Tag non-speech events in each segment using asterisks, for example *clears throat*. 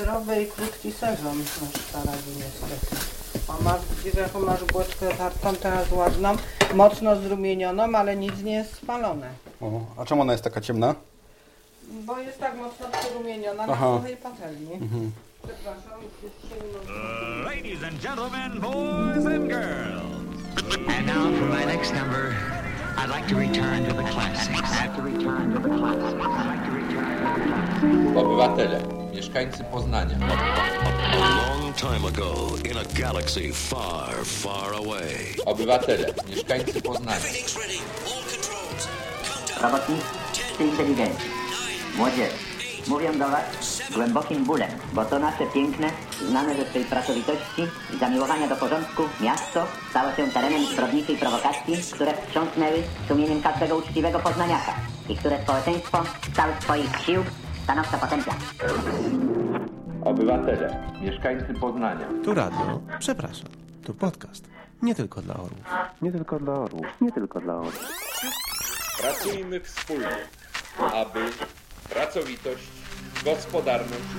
zdrowy i krótki sezon na szparagi niestety. A masz, widzisz jaką masz bułeczkę tartą teraz ładną, mocno zrumienioną, ale nic nie jest spalone. O, a czemu ona jest taka ciemna? Bo jest tak mocno przyrumieniona Aha. na suchej patelni. Przepraszam, nie mogę. Ladies and gentlemen, boys and girls. And now for my next number, I'd like to return to the classics. I'd like to return to the classics. I'd like to return to the classics. Obywatele, mieszkańcy Poznania, A long time ago, in a galaxy far, far away, obywatele, mieszkańcy Poznania, robotnicy inteligencji, młodzież, mówią do Was z głębokim bólem, bo to nasze piękne, znane ze swej pracowitości i zamiłowania do porządku miasto stało się terenem zbrodniczej prowokacji, które wstrząsnęły sumieniem każdego uczciwego poznaniaka i które społeczeństwo z całych swoich sił stanowczo potępia. obywatele, mieszkańcy Poznania, Tu radio, przepraszam, tu podcast. Nie tylko dla orłów. Nie tylko dla orłów. Nie tylko dla orłów. pracujmy wspólnie, aby pracowitość, gospodarność,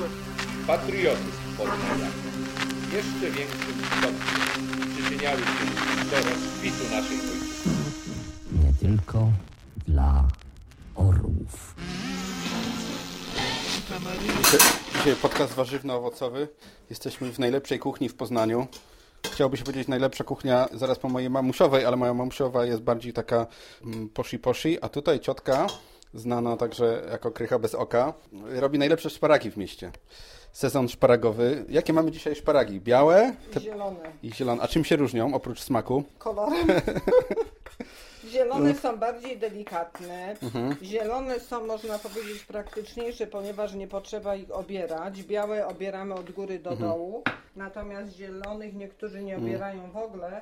patriotyzm Poznania w jeszcze większym stopniu przyczyniały się do rozkwitu naszej ojczyzny. nie tylko dla orłów. Dzisiaj podcast warzywno-owocowy. Jesteśmy w najlepszej kuchni w Poznaniu. Chciałoby się powiedzieć najlepsza kuchnia zaraz po mojej mamusiowej, ale moja mamusiowa jest bardziej taka mm, poshi-poshi, a tutaj ciotka, znana także jako krycha bez oka, robi najlepsze szparagi w mieście. Sezon szparagowy. Jakie mamy dzisiaj szparagi? Białe te... Zielone. i zielone. A czym się różnią oprócz smaku? kolorem. *laughs* Zielone są bardziej delikatne. Zielone są, można powiedzieć, praktyczniejsze, ponieważ nie potrzeba ich obierać. Białe obieramy od góry do dołu, natomiast zielonych niektórzy nie obierają w ogóle,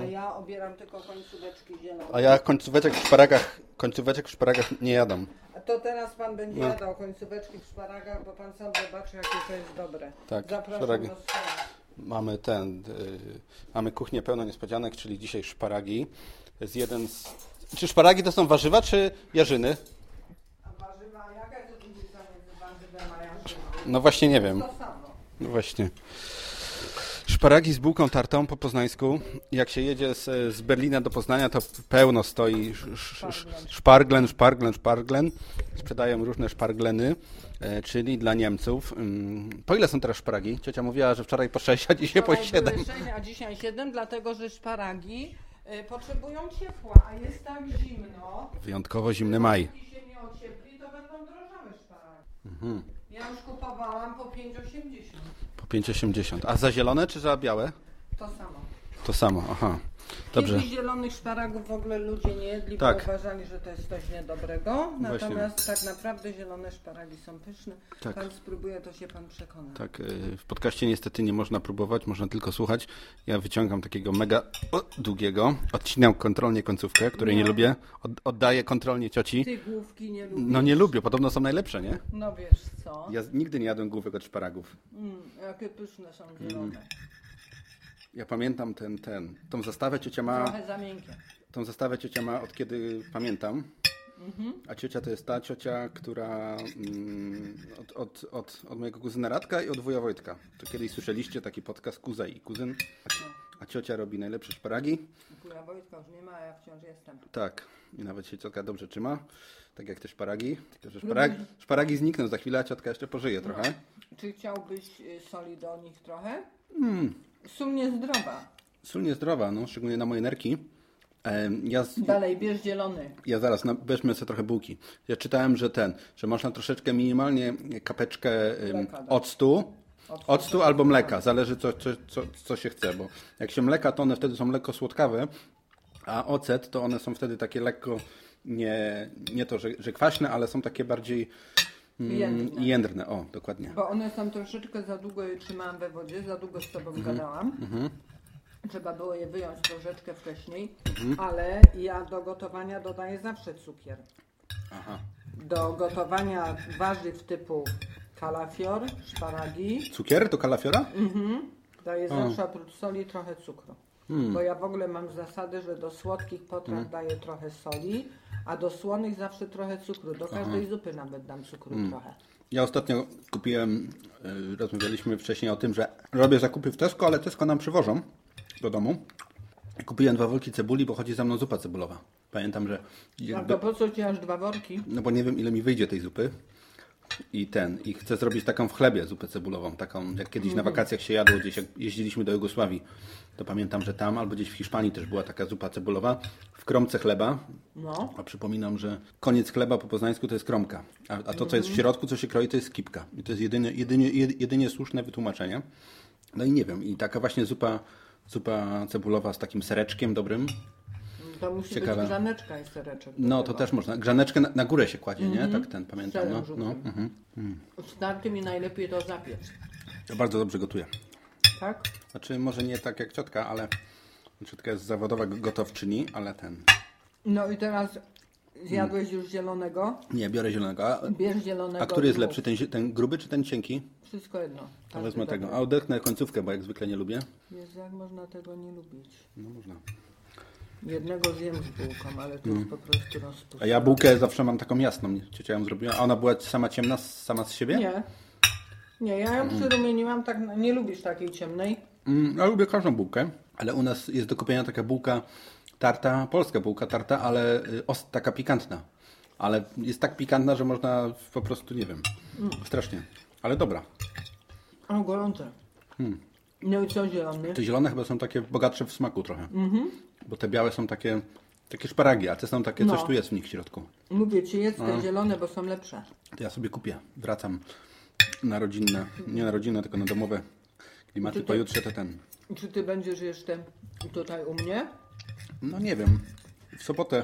a ja obieram tylko końcóweczki zielone. A ja końcóweczek w szparagach, końcóweczek w szparagach nie jadam. A to teraz pan będzie No. jadał końcóweczki w szparagach, bo pan sam zobaczy, jakie to jest dobre. Tak, Zapraszam szparagi. do stołu. Mamy ten, y, mamy kuchnię pełno niespodzianek, czyli dzisiaj szparagi. To jest jeden z... Czy szparagi to są warzywa, czy jarzyny? No właśnie nie wiem. To samo. No właśnie. Szparagi z bułką tartą po poznańsku. Jak się jedzie z, z Berlina do Poznania, to pełno stoi sz, sz, sz, szparglen, szparglen, szparglen. Sprzedają różne szpargleny, e, czyli dla Niemców. Ym, Po ile są teraz szparagi? Ciocia mówiła, że wczoraj po 6, a dzisiaj po Wczoraj 7. były sześć, a dzisiaj 7, dlatego że szparagi potrzebują ciepła, a jest tak zimno. Wyjątkowo zimny maj. Jeśli się nie ociepli, to będą drożały szparagi. Mhm. Ja już kupowałam po 5,80. Po 5,80. A za zielone czy za białe? To samo. To samo, aha. Dobrze. Kiedyś zielonych szparagów w ogóle ludzie nie jedli, Tak. bo uważali, że to jest coś niedobrego. Natomiast tak naprawdę zielone szparagi są pyszne. Tak. Pan spróbuje, to się pan przekona. Tak, y, w podcaście niestety nie można próbować, można tylko słuchać. Ja wyciągam takiego mega o, długiego, odcinam kontrolnie końcówkę, której nie No. lubię, od, oddaję kontrolnie cioci. Ty główki nie lubisz? No nie lubię, podobno są najlepsze, nie? No wiesz co? Ja nigdy nie jadłem główek od szparagów. Mm, jakie pyszne są zielone. Ja pamiętam ten, ten, tą zastawę ciocia ma, Trochę za miękkie. tą zastawę ciocia ma od kiedy pamiętam. Mhm. A ciocia to jest ta ciocia, która mm, od, od, od, od mojego kuzyna Radka i od wuja Wojtka. To kiedyś słyszeliście taki podcast Kuza i Kuzyn. A ciocia robi najlepsze szparagi. Kuja Wojtka już nie ma, a ja wciąż jestem. Tak, i nawet się ciotka dobrze trzyma, tak jak te szparagi. Tylko, że szparagi, szparagi znikną za chwilę, a ciotka jeszcze pożyje trochę. Czy chciałbyś y, soli do nich trochę? Mm, Sól niezdrowa. sól niezdrowa, no, szczególnie na moje nerki. Ja, z, Dalej, bierz zielony. ja zaraz, no, weźmy sobie trochę bułki. Ja czytałem, że ten, że można troszeczkę minimalnie kapeczkę Mleka dać. octu, Octu. octu albo mleka, zależy co, co, co, co się chce, bo jak się mleka, to one wtedy są lekko słodkawe, a ocet to one są wtedy takie lekko, nie, nie to, że, że kwaśne, ale są takie bardziej Jędrne. jędrne. O, dokładnie. Bo one są troszeczkę za długo je trzymałam we wodzie, za długo z tobą Mhm. gadałam. Trzeba było je wyjąć troszeczkę wcześniej, Mhm. ale ja do gotowania dodaję zawsze cukier. Aha. Do gotowania warzyw typu kalafior, szparagi, Cukier to kalafiora? daję zawsze oprócz soli trochę cukru. Hmm. Bo ja w ogóle mam zasadę, że do słodkich potraw daję trochę soli, a do słonych zawsze trochę cukru. Do każdej zupy nawet dam cukru Hmm. trochę. Ja ostatnio kupiłem, y, rozmawialiśmy wcześniej o tym, że robię zakupy w Tesco, ale Tesco nam przywożą do domu. Kupiłem dwa worki cebuli, bo chodzi za mną zupa cebulowa. Pamiętam, że A jakby, to po co ci aż dwa worki? no bo nie wiem ile mi wyjdzie tej zupy. I ten, i chcę zrobić taką w chlebie zupę cebulową, taką jak kiedyś na wakacjach się jadło gdzieś, jak jeździliśmy do Jugosławii, to pamiętam, że tam albo gdzieś w Hiszpanii też była taka zupa cebulowa w kromce chleba, No. a przypominam, że koniec chleba po poznańsku to jest kromka, a, a to, co jest w środku, co się kroi, to jest kipka. I to jest jedynie, jedynie, jed- jedynie słuszne wytłumaczenie. No i nie wiem, i taka właśnie zupa, zupa cebulowa z takim sereczkiem dobrym, To musi Ciekawe. być grzaneczka i sereczek. no to też można. Grzaneczkę na, na górę się kładzie, nie? Tak ten, pamiętam. Serem No, żółtym. no, mhm. Tartym i najlepiej to zapiec. Ja bardzo dobrze gotuję. Tak? Znaczy, może nie tak jak ciotka, ale ciotka jest zawodowa gotowczyni, ale ten... No i teraz zjadłeś już zielonego. Nie, biorę zielonego. A, Bierz zielonego. a który jest lepszy, ten, ten gruby czy ten cienki? Wszystko jedno. Każdy wezmę tego. A odetchnę końcówkę, bo jak zwykle nie lubię. Jezu, jak można tego nie lubić? No można. Jednego zjem z bułką, ale to jest po prostu rozpust. A ja bułkę zawsze mam taką jasną. Ciocia ją zrobiła. A ona była sama ciemna, sama z siebie? Nie. Nie, ja ją przyrumieniłam tak, na- nie lubisz takiej ciemnej. Mm, ja lubię każdą bułkę, ale u nas jest do kupienia taka bułka tarta, polska bułka tarta, ale y, os, taka pikantna. Ale jest tak pikantna, że można po prostu, nie wiem, strasznie. Ale dobra. O, gorące. No i co zielony? Te zielone chyba są takie bogatsze w smaku trochę. Bo te białe są takie, takie szparagi, a te są takie, No. coś tu jest w nich w środku. Mówię ci, jedz te zielone, bo są lepsze. To ja sobie kupię. Wracam na rodzinne, nie na rodzinne, tylko na domowe klimaty. To- Pojutrze to ten. Czy ty będziesz jeszcze tutaj u mnie? No nie wiem. W sobotę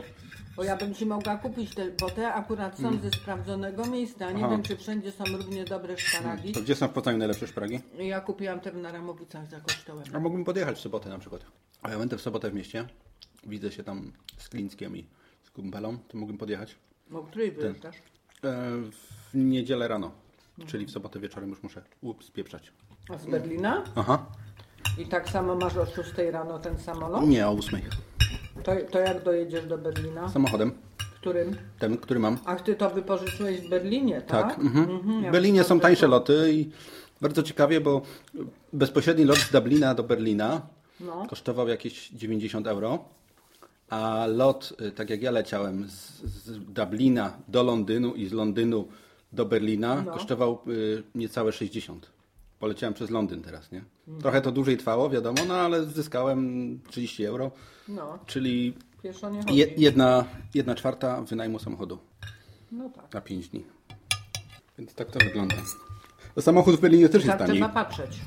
Bo ja bym ci mogła kupić te, bo te akurat są ze sprawdzonego miejsca. Nie Aha. wiem, czy wszędzie są równie dobre szparagi. To gdzie są w Poznaniu najlepsze szparagi? Ja kupiłam te na Ramowicach za kosztołem. A mógłbym podjechać w sobotę na przykład. A ja będę w sobotę w mieście. Widzę się tam z Klińskiem i z kumpelą. To mógłbym podjechać. O której wyjeżdżasz? E, w niedzielę rano. Czyli w sobotę wieczorem już muszę ups, spieprzać. A z Berlina? Aha. I tak samo masz o 6 rano ten samolot? Nie, o ósmej. To, to jak dojedziesz do Berlina? Samochodem. Którym? Ten, który mam. Ach, ty to wypożyczyłeś w Berlinie, tak? Tak. Mhm. ja w Berlinie są tańsze loty i bardzo ciekawie, bo bezpośredni lot z Dublina do Berlina No. kosztował jakieś 90 euro. A lot, y, tak jak ja leciałem z, z Dublina do Londynu i z Londynu do Berlina, No. kosztował y, niecałe 60. Poleciałem przez Londyn teraz, nie? Trochę to dłużej trwało, wiadomo, no ale zyskałem 30 euro, No, czyli pieszo nie chodzi. je, jedna, jedna czwarta wynajmu samochodu No tak. na 5 dni. Więc tak to wygląda. Samochód w Berlinie też jest Tak taniej. trzeba patrzeć.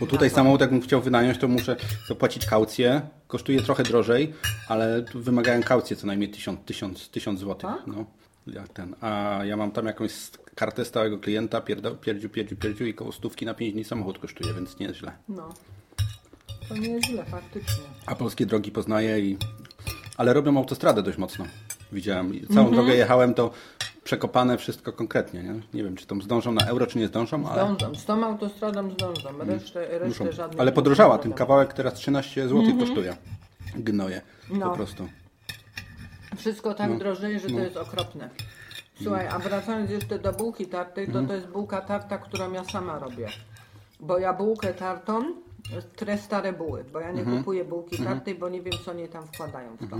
Bo tutaj samochód, jakbym chciał wynająć, to muszę zapłacić kaucję. Kosztuje trochę drożej, ale tu wymagają kaucję co najmniej 1000, 1000, 1000 zł. Tak? No, jak ten. A ja mam tam jakąś kartę stałego klienta, pierdo, pierdziu, pierdziu, pierdziu i koło stówki na 5 dni samochód kosztuje, więc nie jest źle. No. To nie jest źle, faktycznie. A polskie drogi poznaję i... Ale robią autostradę dość mocno. Widziałem. I Mhm. Całą drogę jechałem, to przekopane wszystko konkretnie. Nie, nie wiem, czy tam zdążą na euro, czy nie zdążą, ale... Zdążą. Z tą autostradą zdążą. Resztę, resztę Muszą. żadnych Ale podrożała, ten kawałek teraz 13 zł kosztuje. Gnoje, No. po prostu. Wszystko tak No. drożeje, że to jest okropne. Słuchaj, a wracając jeszcze do bułki tartej, to Mhm. to jest bułka tarta, którą ja sama robię. Bo ja bułkę tartą tre stare buły, bo ja nie Mhm. kupuję bułki tartej, bo nie wiem, co nie tam wkładają w to.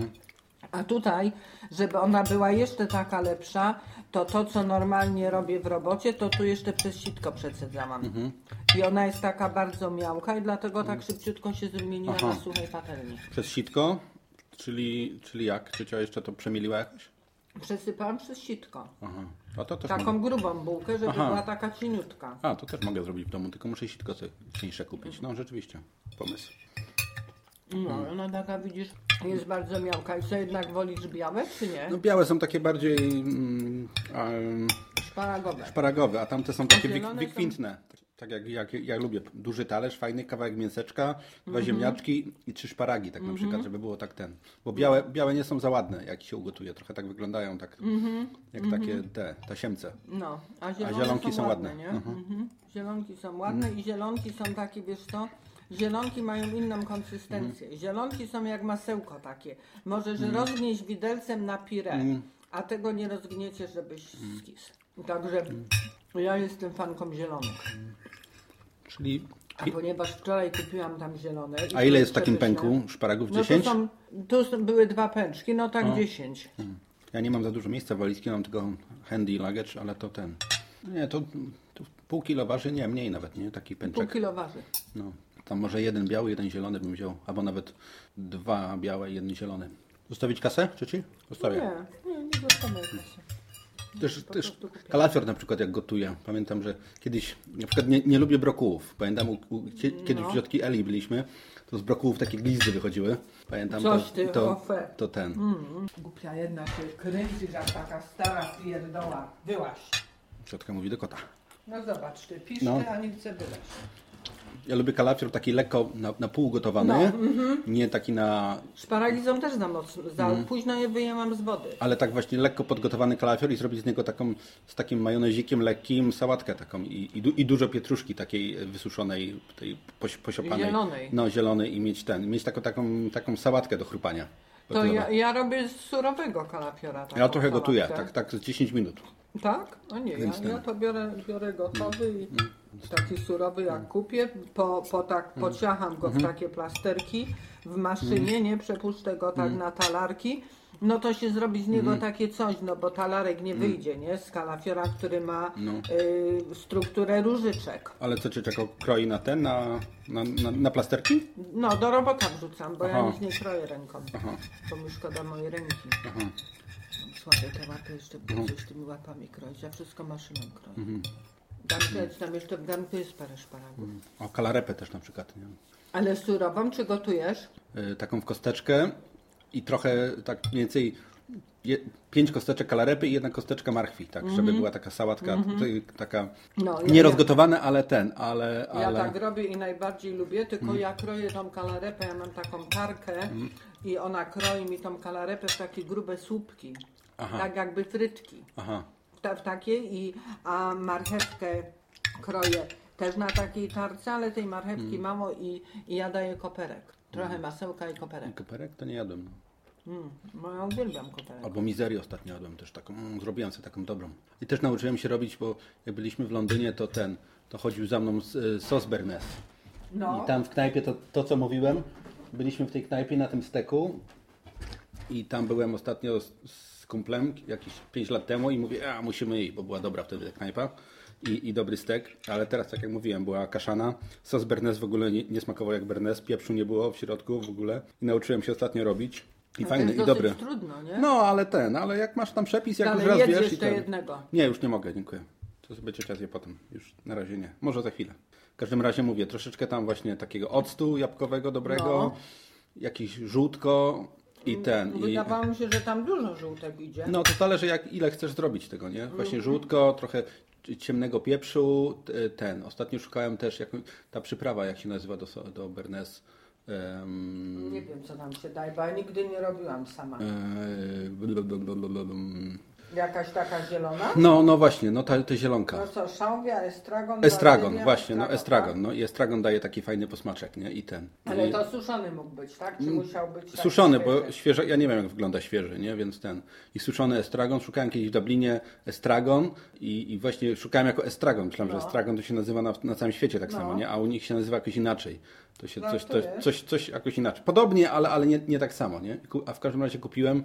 A tutaj, żeby ona była jeszcze taka lepsza, to to, co normalnie robię w robocie, to tu jeszcze przez sitko przecedzałam. Mhm. I ona jest taka bardzo miałka i dlatego tak szybciutko się zmieniła Aha. na suchej patelni. Przez sitko, czyli, czyli jak? Ciocia jeszcze to przemieliła jakoś? Przesypałam przez sitko. Aha. A to też Taką mogę. grubą bułkę, żeby Aha. była taka cieniutka. A, to też mogę zrobić w domu, tylko muszę sitko cieńsze kupić. No rzeczywiście, pomysł. No, ona taka widzisz, jest bardzo miałka. I co jednak wolisz białe, czy nie? No białe są takie bardziej mm, em, Szparagowe. szparagowe, a tamte są takie wik- wykwintne. Tak jak, jak, jak lubię. Duży talerz, fajny kawałek mięseczka, dwa ziemniaczki i trzy szparagi, tak na przykład, żeby było tak ten. Bo białe, białe nie są za ładne, jak się ugotuje. Trochę tak wyglądają, tak jak takie te tasiemce. No, a, zielone zielonki są, są ładne, ładne. nie? Mhm. Mhm. Zielonki są ładne i zielonki są takie, wiesz co? Zielonki mają inną konsystencję. Zielonki są jak masełko takie. Możesz rozgnieść widelcem na pire, a tego nie rozgniecie, żebyś skis. Także ja jestem fanką zielonych. Czyli... A ponieważ wczoraj kupiłam tam zielone. A ile jest w takim pęku szparagów? No 10? to są, tu były dwa pęczki, no tak 10. Ja nie mam za dużo miejsca w walizki, mam tylko handy luggage, ale to ten... Nie, to, to pół kilo waży, nie, mniej nawet, nie? Taki Pół pęczek. kilo waży. No, tam może jeden biały, jeden zielony bym wziął, albo nawet dwa białe i jeden zielony. Zostawić kasę, czy ci? Zostawię. Nie, nie, nie dostanę kasy. Też, też kalafior na przykład jak gotuję. Pamiętam, że kiedyś na przykład nie, nie lubię brokułów. Pamiętam, u, u, kie- kiedyś No. w Ciotki Eli byliśmy, to z brokułów takie glizdy wychodziły. Pamiętam, Coś to, ty, to, to ten. Głupia jedna się kręci, jak taka stara pierdoła. Byłaś. Ciotka mówi do kota. No zobacz, ty piszkę, No. a nie chce byłeś. Ja lubię kalafior taki lekko na, na pół gotowany, No, mhm. nie taki na... Szparagi są też za mocno, za Mhm. późno je wyjęłam z wody. Ale tak właśnie lekko podgotowany kalafior i zrobić z niego taką, z takim majonezikiem lekkim sałatkę taką i, i, du, i dużo pietruszki takiej wysuszonej, tej poś, posiopanej. Zielonej. No, zielonej i mieć ten, mieć taką, taką, taką sałatkę do chrupania. To ja, ja robię z surowego kalafiora. ja trochę gotuję, tak, tak z 10 minut. Tak? O nie, ja, ten. ja to biorę, biorę gotowy i taki surowy jak kupię, po, po tak pociacham go w takie plasterki w maszynie, nie przepuszczę go tak na talarki. No to się zrobi z niego takie coś, no bo talarek nie wyjdzie, nie? Z kalafiora, który ma y, strukturę różyczek. Ale co, czy czego kroi na ten, na, na, na, na plasterki? No, do robota wrzucam, bo ja Aha. nic nie kroję ręką, bo mi szkoda mojej ręki. Słabe te łapy, jeszcze Mhm. coś tymi łapami kroić, ja wszystko maszyną kroję. Garnkę, tam jeszcze w garnku jest parę szparagów. O, kalarepę też na przykład, nie? Ale surową czy gotujesz? Y, taką w kosteczkę i trochę tak mniej więcej je, pięć kosteczek kalarepy i jedna kosteczka marchwi, tak, żeby była taka sałatka, tutaj taka Mhm. No, ja- nie rozgotowana, ale ten, ale, Ja ale tak robię i najbardziej lubię, tylko ja kroję tą kalarepę, ja mam taką tarkę i ona kroi mi tą kalarepę w takie grube słupki, Aha. tak jakby frytki. aha, w, ta, w takiej, i, a marchewkę kroję też na takiej tarce, ale tej marchewki mało i, i ja daję koperek. Trochę masełka i koperek. koperek to nie jadłem. Mm, no ja uwielbiam koperek. Albo mizerię ostatnio jadłem też taką, mm, zrobiłem sobie taką dobrą. I też nauczyłem się robić, bo jak byliśmy w Londynie, to ten, to chodził za mną s- y, sos Bernes. No, I tam w knajpie, to, to co mówiłem, byliśmy w tej knajpie na tym steku i tam byłem ostatnio z, z kumplem jakieś 5 lat temu i mówię, a musimy iść, bo była dobra wtedy knajpa i, i dobry stek, ale teraz tak jak mówiłem, była kaszana, sos Bernes w ogóle nie, nie smakował jak Bernes, pieprzu nie było w środku w ogóle i nauczyłem się ostatnio robić i to fajny i dobry. trudno, nie? No, ale ten, ale jak masz tam przepis, jak Ale już raz wiesz i jeszcze ten... jednego. Nie, już nie mogę, dziękuję. To sobie ciocia zje potem. Już na razie nie. Może za chwilę. W każdym razie mówię, troszeczkę tam właśnie takiego octu jabłkowego dobrego, No. jakiś żółtko i ten. I, Wydawało mi się, że tam dużo żółtek idzie. no to zależy jak ile chcesz zrobić tego, nie? Mhm. Właśnie żółtko, trochę ciemnego pieprzu, ten. Ostatnio szukałem też, jak, ta przyprawa, jak się nazywa do, do Bernes. em, Nie wiem, co nam się daje, bo ja nigdy nie robiłam sama. e. Jakaś taka zielona? no, no właśnie, no ta, ta zielonka. No co, szałwia, estragon, Estragon, wazylia, właśnie, no estragon. tak? No i estragon daje taki fajny posmaczek, nie? I ten. Ale to suszony mógł być, tak? Czy musiał być taki Suszony, bo świeży? świeże, ja nie wiem jak wygląda świeży, nie? Więc ten. I suszony estragon. Szukałem kiedyś w Dublinie estragon i, i właśnie szukałem jako estragon. Myślałem, No. że estragon to się nazywa na, na całym świecie tak samo, nie? A u nich się nazywa jakoś inaczej. To się No, coś, to coś, coś jakoś inaczej. Podobnie, ale, ale nie, nie tak samo, nie? A w każdym razie kupiłem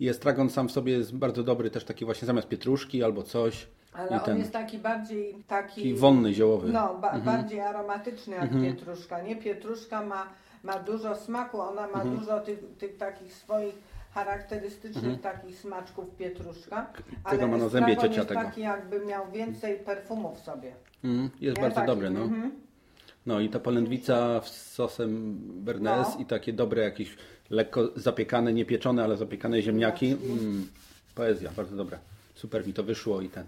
i estragon sam w sobie jest bardzo dobry, też taki właśnie zamiast pietruszki albo coś. Ale I on ten. jest taki bardziej taki... Taki wonny, ziołowy. No, ba bardziej aromatyczny jak pietruszka, nie? Pietruszka ma, ma dużo smaku, ona ma dużo tych, tych takich swoich charakterystycznych takich smaczków pietruszka, ale Tego ma na zębie ciocia jest tego. taki jakby miał więcej perfumu w sobie. Mm, jest Nie? bardzo Taki, dobry, no. mhm. No i ta polędwica z sosem Bernes No. i takie dobre jakieś lekko zapiekane, nie pieczone, ale zapiekane ziemniaki. Mm, poezja, bardzo dobra. Super mi to wyszło i ten.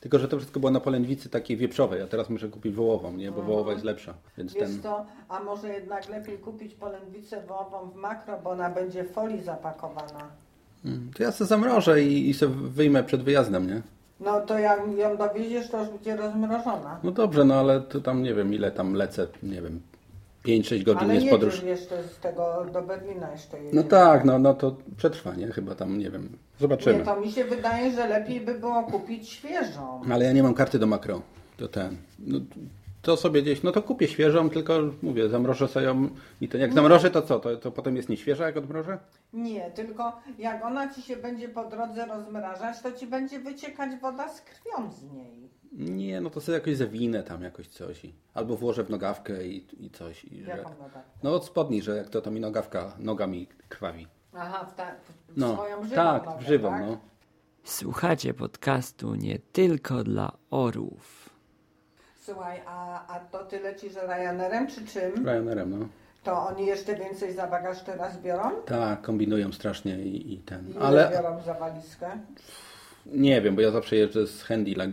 Tylko, że to wszystko było na polędwicy takiej wieprzowej, a teraz muszę kupić wołową, nie? Bo wołowa jest lepsza. Więc Wiesz ten... to, a może jednak lepiej kupić polędwicę wołową w makro, bo ona będzie w folii zapakowana. Mm, To ja sobie zamrożę i, i sobie wyjmę przed wyjazdem, nie? No to jak ją dowieziesz, to już będzie rozmrożona. No dobrze, no ale to tam nie wiem ile tam lecę, nie wiem, 5-6 godzin Ale jest podróż. jeszcze z tego do Berlina jeszcze jedziesz. No tak, no, no to przetrwa, nie? Chyba tam, nie wiem. Zobaczymy. Nie, to mi się wydaje, że lepiej by było kupić świeżą. Ale ja nie mam karty do makro. To ten. No, to sobie gdzieś, no to kupię świeżą, tylko mówię, zamrożę sobie ją i to jak zamrożę, to co? To, to potem jest nieświeża, jak odmrożę? Nie, tylko jak ona ci się będzie po drodze rozmrażać, to ci będzie wyciekać woda z krwią z niej. Nie, no to sobie jakoś zawinę tam jakoś coś. I, albo włożę w nogawkę i, i coś. I, że, Jaką nogawkę? no od spodni, że jak to, to mi nogawka, noga mi krwawi. Aha, w, ta, w No, swoją żywą tak, nogę, w żywą, tak? no. Słuchacie podcastu nie tylko dla orłów. Słuchaj, a, a to ty lecisz Ryanerem czy czym? Ryanerem, no. To oni jeszcze więcej za bagaż teraz biorą? Tak, kombinują strasznie i, i ten. I ile Ale biorą za walizkę? Nie wiem, bo ja zawsze jeżdżę z handy e,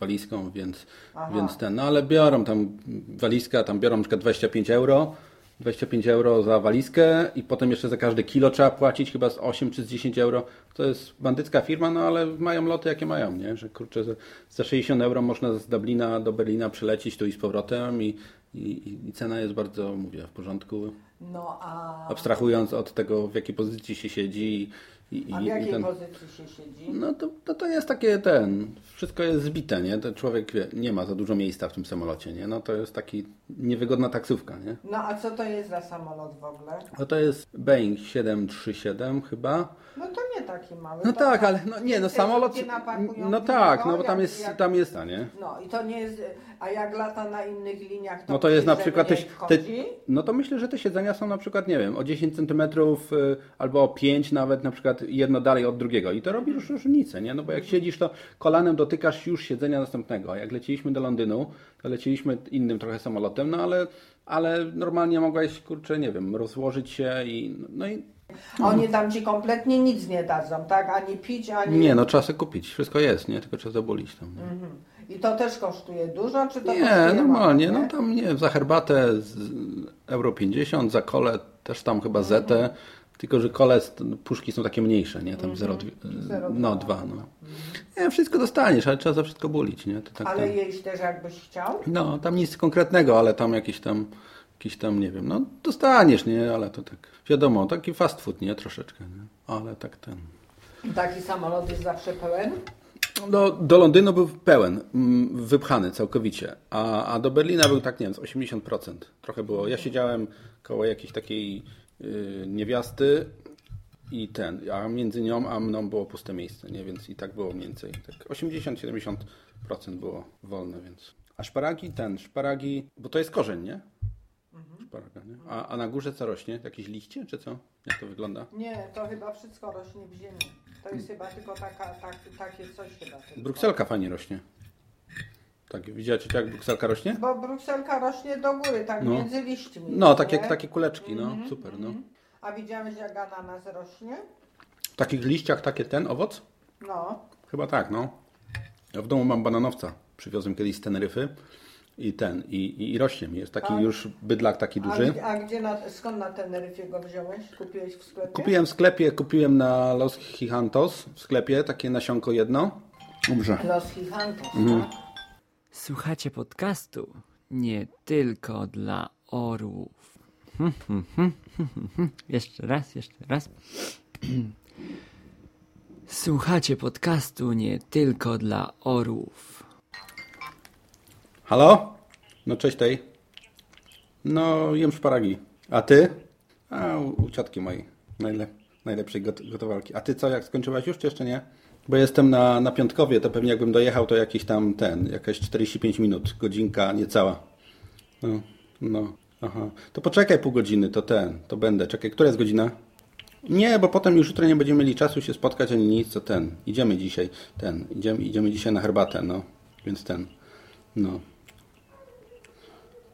walizką, więc, Aha. więc ten. No ale biorą tam walizka, tam biorą na przykład 25 euro. 25 euro za walizkę i potem jeszcze za każde kilo trzeba płacić chyba z 8 czy z 10 euro. To jest bandycka firma, no ale mają loty jakie mają, nie? Że kurczę, za, za 60 euro można z Dublina do Berlina przylecieć tu i z powrotem i, i, i cena jest bardzo, mówię, w porządku. No a, Abstrahując od tego, w jakiej pozycji się siedzi i, i, a w jakiej ten... pozycji się siedzi? No to, to, to jest takie ten, wszystko jest zbite, nie? To człowiek wie, nie ma za dużo miejsca w tym samolocie, nie? No to jest taki niewygodna taksówka, nie? No a co to jest za samolot w ogóle? No to jest Boeing 737 chyba. No to taki mały. No tak, ale no nie, no samolot, no tak, niego, no bo tam jest, jak- tam jest, a nie? No i to nie jest, a jak lata na innych liniach, to No to jest na przykład te, te, no to myślę, że te siedzenia są na przykład, nie wiem, o 10 cm albo o 5 nawet, na przykład jedno dalej od drugiego i to robi już różnicę, nie? No bo jak siedzisz, to kolanem dotykasz już siedzenia następnego, a jak leciliśmy do Londynu, to leciliśmy innym trochę samolotem, no ale, ale normalnie mogłeś, kurczę, nie wiem, rozłożyć się i, no i Oni tam ci kompletnie nic nie dadzą, tak? Ani pić, ani... nie, no trzeba sobie kupić, wszystko jest, nie? Tylko trzeba zabulić tam. Nie? Mhm. I to też kosztuje dużo, czy to Nie, normalnie, mało, no tam nie, za herbatę z euro 50, za kole też tam chyba zetę, tylko że kole, z- puszki są takie mniejsze, nie, tam 0,2, Zero no dwa. 2, no. Nie, wszystko dostaniesz, ale trzeba za wszystko bulić, nie, tak, Ale tam, jeść też jakbyś chciał? no, tam nic konkretnego, ale tam jakiś tam, jakiś tam, nie wiem, no dostaniesz, nie, ale to tak, wiadomo, taki fast food, nie, troszeczkę, nie, ale tak ten. Taki samolot jest zawsze pełen? Do, do Londynu był pełen, mm, wypchany całkowicie, a, a do Berlina był tak, nie wiem, z 80%. Trochę było. Ja siedziałem koło jakiejś takiej y, niewiasty i ten, a między nią a mną było puste miejsce, nie? Więc i tak było mniej więcej. Tak 80-70% było wolne, więc. A szparagi ten, szparagi, bo to jest korzeń, nie? Nie? A, a na górze co rośnie? Jakieś liście, czy co? Jak to wygląda? Nie, to chyba wszystko rośnie w ziemi. To jest chyba tylko taka, tak, takie coś chyba. tylko. Brukselka fajnie rośnie. Tak, widzicie jak brukselka rośnie? Bo brukselka rośnie do góry, tak No. między liśćmi. No, takie, nie? takie kuleczki, no, super, no. A widziałeś jak ananas rośnie? W takich liściach takie ten owoc? No. Chyba tak, no. Ja w domu mam bananowca. Przywiozłem kiedyś z Teneryfy i ten, i, i, rośnie mi. Jest taki A- już bydlak taki A, duży. gdzie- a gdzie na, skąd na Teneryfie go wziąłeś? Kupiłeś w sklepie? Kupiłem w sklepie, kupiłem na Los Hijantos w sklepie takie nasionko jedno. Dobrze. Los Hijantos, Mhm. tak? Słuchacie podcastu nie tylko dla orłów. *laughs* Jeszcze raz, jeszcze raz. *clears throat* Słuchacie podcastu nie tylko dla orłów. Halo? No cześć tej. No jem szparagi. A ty? A u, u ciotki mojej. Najle, najlepszej got, gotowalki. A ty co, jak skończyłaś już, czy jeszcze nie? Bo jestem na, na piątkowie, to pewnie jakbym dojechał, to jakiś tam ten, jakaś 45 minut, godzinka niecała. No, no, aha. To poczekaj pół godziny, to ten, to będę. Czekaj, która jest godzina? Nie, bo potem już jutro nie będziemy mieli czasu się spotkać ani nic, co ten. Idziemy dzisiaj, ten, idziemy, idziemy dzisiaj na herbatę, no. Więc ten, no.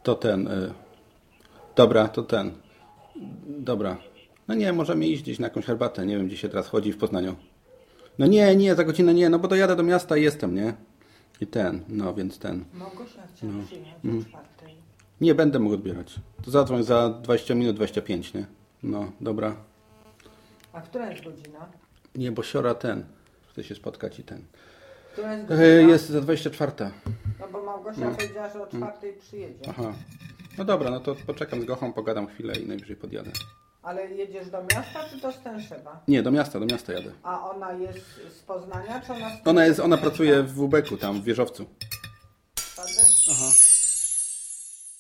To ten, y... dobra, to ten. Dobra. No nie, możemy iść gdzieś na jakąś herbatę, nie wiem, gdzie się teraz chodzi w Poznaniu. No nie, nie, za godzinę nie, no bo dojadę do miasta i jestem, nie? I ten, no więc ten. Chciała No. przyjechać o czwartej. Nie będę mógł odbierać. To zadzwoń za 20 minut, 25, nie? No, dobra. A która jest godzina? Nie, bo siora ten. Chce się spotkać i ten. Która jest E, godzina? Jest za 24. No bo Małgosia No. powiedziała, że o czwartej przyjedzie. Aha. No dobra, no to poczekam z Gochą, pogadam chwilę i najwyżej podjadę. Ale jedziesz do miasta czy do Stęszewa? Nie, do miasta, do miasta jadę. A ona jest z Poznania, czy ona z Ona jest, ona pracuje w Wubeku, tam w wieżowcu.